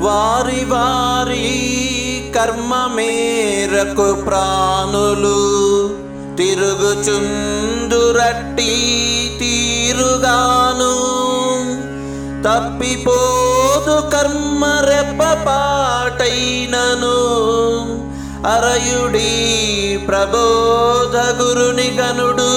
వారి వారి కర్మ మేరకు ప్రాణులు తిరుగుచుందురట్టి తీరుగాను. తప్పిపోదు కర్మ రెప్పపాటైనను అరయుడి ప్రబోధ గురుని గనుడు